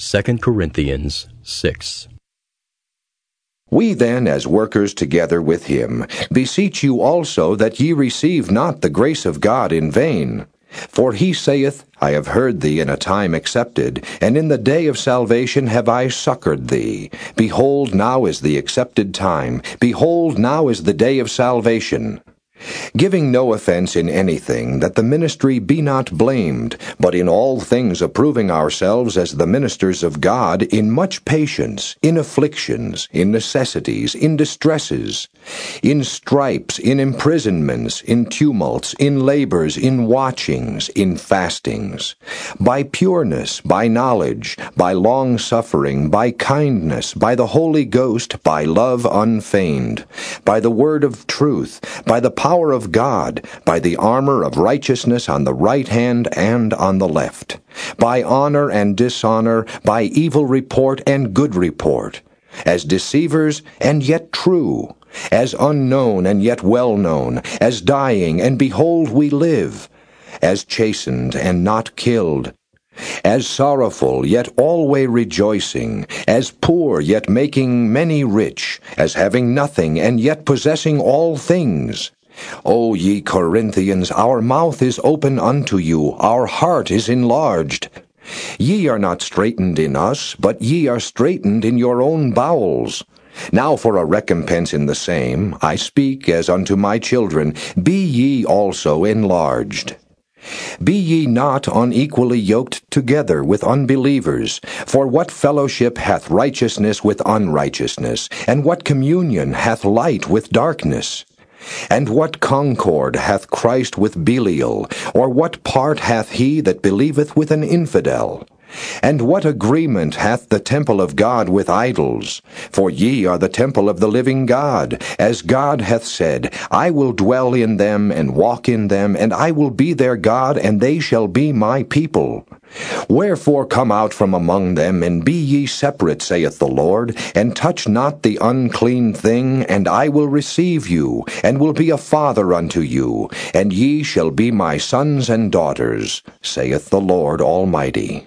2 Corinthians 6. We then, as workers together with him, beseech you also that ye receive not the grace of God in vain. For he saith, I have heard thee in a time accepted, and in the day of salvation have I succored thee. Behold, now is the accepted time. Behold, now is the day of salvation giving no offense in anything, that the ministry be not blamed, but in all things approving ourselves as the ministers of God in much patience, in afflictions, in necessities, in distresses, in stripes, in imprisonments, in tumults, in labors, in watchings, in fastings, by pureness, by knowledge, by long suffering, by kindness, by the Holy Ghost, by love unfeigned, by the word of truth, by the power of God, by the armor of righteousness on the right hand and on the left, by honor and dishonor, by evil report and good report, as deceivers and yet true, as unknown and yet well known, as dying and behold we live, as chastened and not killed, as sorrowful, yet alway rejoicing, as poor, yet making many rich, as having nothing, and yet possessing all things. O ye Corinthians, our mouth is open unto you, our heart is enlarged. Ye are not straitened in us, but ye are straitened in your own bowels. Now for a recompense in the same, I speak as unto my children, be ye also enlarged. Be ye not unequally yoked together with unbelievers. For what fellowship hath righteousness with unrighteousness? And what communion hath light with darkness? And what concord hath Christ with Belial? Or what part hath he that believeth with an infidel? And what agreement hath the temple of God with idols? For ye are the temple of the living God, as God hath said, I will dwell in them and walk in them, and I will be their God, and they shall be my people. Wherefore come out from among them, and be ye separate, saith the Lord, and touch not the unclean thing, and I will receive you, and will be a father unto you, and ye shall be my sons and daughters, saith the Lord Almighty.